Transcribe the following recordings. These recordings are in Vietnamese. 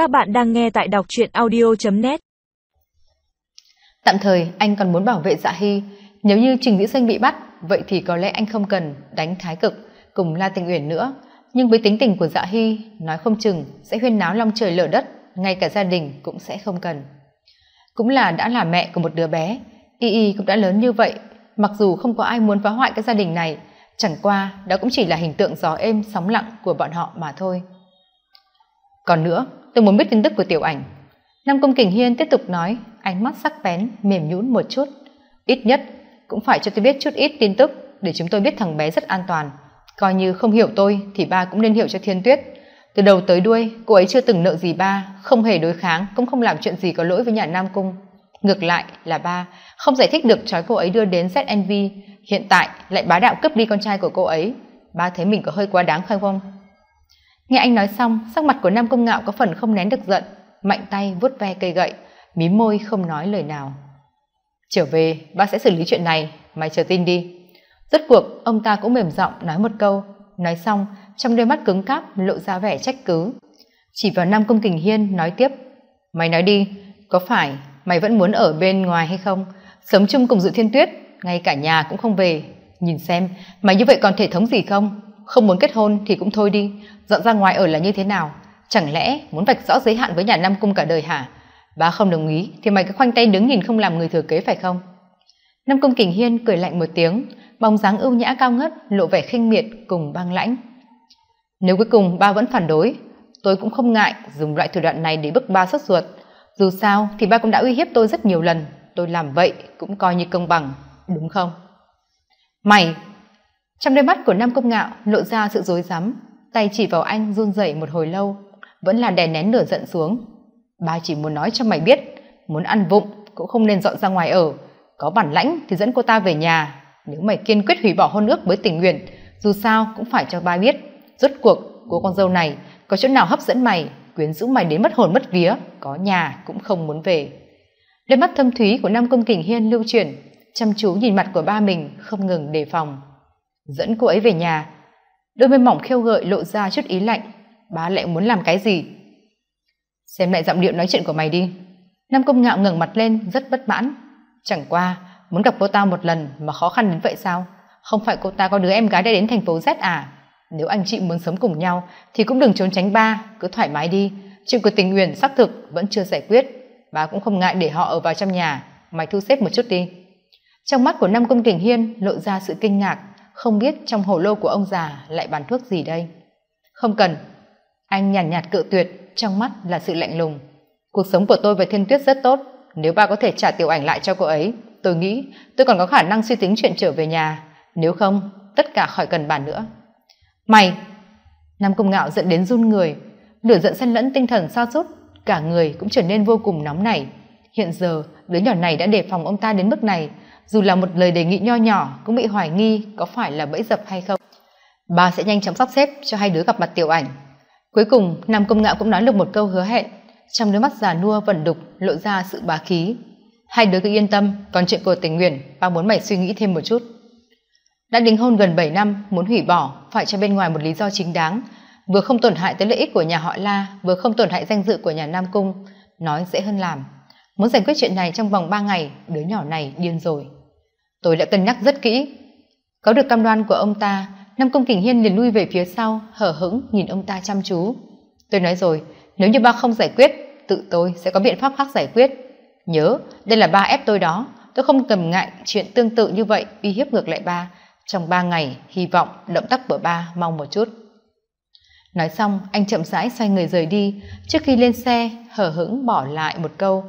Các bạn đang nghe tại đọc truyện audio.net Tạm thời anh còn muốn bảo vệ dạ hy. Nếu như Trình Vĩ Sinh bị bắt, vậy thì có lẽ anh không cần đánh thái cực cùng La Tình Uyển nữa. Nhưng với tính tình của dạ hy, nói không chừng sẽ huyên náo long trời lở đất, ngay cả gia đình cũng sẽ không cần. Cũng là đã là mẹ của một đứa bé, Y Y cũng đã lớn như vậy, mặc dù không có ai muốn phá hoại cái gia đình này, chẳng qua đó cũng chỉ là hình tượng gió êm sóng lặng của bọn họ mà thôi. Còn nữa, tôi muốn biết tin tức của tiểu ảnh. Nam Công Kình Hiên tiếp tục nói, ánh mắt sắc bén, mềm nhũn một chút. Ít nhất, cũng phải cho tôi biết chút ít tin tức để chúng tôi biết thằng bé rất an toàn. Coi như không hiểu tôi thì ba cũng nên hiểu cho Thiên Tuyết. Từ đầu tới đuôi, cô ấy chưa từng nợ gì ba, không hề đối kháng, cũng không làm chuyện gì có lỗi với nhà Nam Cung. Ngược lại là ba, không giải thích được trói cô ấy đưa đến ZNV, hiện tại lại bá đạo cướp đi con trai của cô ấy. Ba thấy mình có hơi quá đáng không không? Nghe anh nói xong, sắc mặt của nam công ngạo có phần không nén được giận, mạnh tay vuốt ve cây gậy mím môi không nói lời nào. Trở về ba sẽ xử lý chuyện này, mày chờ tin đi. Rốt cuộc, ông ta cũng mềm giọng nói một câu, nói xong, trong đôi mắt cứng cáp lộ ra vẻ trách cứ. Chỉ vào nam công kình hiên nói tiếp, mày nói đi, có phải mày vẫn muốn ở bên ngoài hay không? Sống chung cùng dự thiên tuyết, ngay cả nhà cũng không về. Nhìn xem, mày như vậy còn thể thống gì không? Không muốn kết hôn thì cũng thôi đi. Dọn ra ngoài ở là như thế nào? Chẳng lẽ muốn vạch rõ giới hạn với nhà nam cung cả đời hả? Ba không đồng ý thì mày cứ khoanh tay đứng nhìn không làm người thừa kế phải không? Nam cung kình hiên cười lạnh một tiếng, bóng dáng ưu nhã cao ngất, lộ vẻ khinh miệt cùng băng lãnh. Nếu cuối cùng ba vẫn phản đối, tôi cũng không ngại dùng loại thủ đoạn này để bức ba xuất ruột. Dù sao thì ba cũng đã uy hiếp tôi rất nhiều lần, tôi làm vậy cũng coi như công bằng, đúng không? Mày trong đôi mắt của nam công ngạo lộ ra sự dối rắm, tay chỉ vào anh run rẩy một hồi lâu, vẫn là đè nén lửa giận xuống. Ba chỉ muốn nói cho mày biết, muốn ăn vụng cũng không nên dọn ra ngoài ở. Có bản lãnh thì dẫn cô ta về nhà. Nếu mày kiên quyết hủy bỏ hôn ước với tình nguyện, dù sao cũng phải cho ba biết. Rốt cuộc, cô con dâu này có chỗ nào hấp dẫn mày, quyến rũ mày đến mất hồn mất vía, có nhà cũng không muốn về. Đôi mắt thâm thúy của nam công kình hiên lưu chuyển, chăm chú nhìn mặt của ba mình, không ngừng đề phòng dẫn cô ấy về nhà. Đôi môi mỏng khiêu gợi lộ ra chút ý lạnh. Bá lại muốn làm cái gì? Xem lại giọng điệu nói chuyện của mày đi. Nam công ngạo ngẩng mặt lên, rất bất mãn. Chẳng qua, muốn gặp cô ta một lần mà khó khăn đến vậy sao? Không phải cô ta có đứa em gái đã đến thành phố z à? Nếu anh chị muốn sống cùng nhau, thì cũng đừng trốn tránh ba, cứ thoải mái đi. Chuyện của tình nguyện xác thực vẫn chưa giải quyết. Bà cũng không ngại để họ ở vào trong nhà. Mày thu xếp một chút đi. Trong mắt của nam công kình hiên lộ ra sự kinh ngạc không biết trong hồ lô của ông già lại bán thuốc gì đây? Không cần. Anh nhàn nhạt, nhạt cự tuyệt trong mắt là sự lạnh lùng. Cuộc sống của tôi với thiên tuyết rất tốt. Nếu ba có thể trả tiểu ảnh lại cho cô ấy tôi nghĩ tôi còn có khả năng suy tính chuyện trở về nhà. Nếu không tất cả khỏi cần bàn nữa. Mày! Nam công ngạo dẫn đến run người. Lửa giận xen lẫn tinh thần xa sút cả người cũng trở nên vô cùng nóng nảy. Hiện giờ đứa nhỏ này đã đề phòng ông ta đến mức này dù là một lời đề nghị nho nhỏ, cũng bị hoài nghi có phải là bẫy dập hay không. Bà sẽ nhanh chóng sắp xếp cho hai đứa gặp mặt tiểu ảnh. Cuối cùng, nam công ngạo cũng nói được một câu hứa hẹn. Trong đôi mắt già nua vẩn đục lộ ra sự bá khí. Hai đứa cứ yên tâm, còn chuyện của tình nguyện ba muốn mày suy nghĩ thêm một chút. Đã đính hôn gần bảy năm, muốn hủy bỏ, phải cho bên ngoài một lý do chính đáng. Vừa không tổn hại tới lợi ích của nhà họ la, vừa không tổn hại danh dự của nhà nam cung, nói dễ hơn làm. Muốn giải quyết chuyện này trong vòng ba ngày, đứa nhỏ này điên rồi tôi đã cân nhắc rất kỹ. Có được cam đoan của ông ta, nam công kình hiên liền lui về phía sau hở hững nhìn ông ta chăm chú. Tôi nói rồi, nếu như ba không giải quyết, tự tôi sẽ có biện pháp khác giải quyết. Nhớ, đây là ba ép tôi đó. Tôi không cầm ngại chuyện tương tự như vậy, uy hiếp ngược lại ba. Trong ba ngày, hy vọng, động tác của ba mong một chút. Nói xong, anh chậm rãi xoay người rời đi, trước khi lên xe hở hững bỏ lại một câu.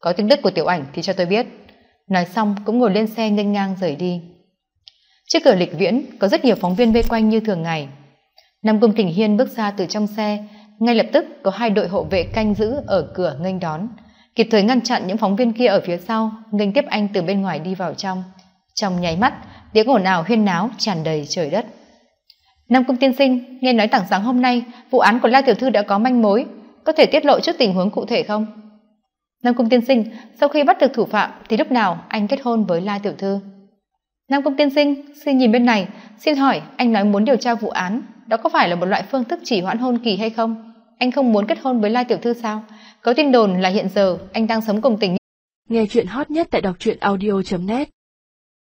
Có tin tức của tiểu ảnh thì cho tôi biết nói xong, cũng ngồi lên xe nghênh ngang rời đi. Trước cửa lịch viễn, có rất nhiều phóng viên vây quanh như thường ngày. Nam cung kình hiên bước ra từ trong xe, ngay lập tức có hai đội hộ vệ canh giữ ở cửa nghênh đón. Kịp thời ngăn chặn những phóng viên kia ở phía sau, nghênh tiếp anh từ bên ngoài đi vào trong. Trong nháy mắt, tiếng ồn ào huyên náo tràn đầy trời đất. Nam cung tiên sinh, nghe nói tảng sáng hôm nay, vụ án của la tiểu thư đã có manh mối. Có thể tiết lộ trước tình huống cụ thể không? Nam cung tiên sinh, sau khi bắt được thủ phạm thì lúc nào anh kết hôn với la tiểu thư? Nam cung tiên sinh, xin nhìn bên này, xin hỏi anh nói muốn điều tra vụ án đó có phải là một loại phương thức chỉ hoãn hôn kỳ hay không? Anh không muốn kết hôn với lai tiểu thư sao? Có tin đồn là hiện giờ anh đang sống cùng tình nghe chuyện hot nhất tại đọc truyện audio net.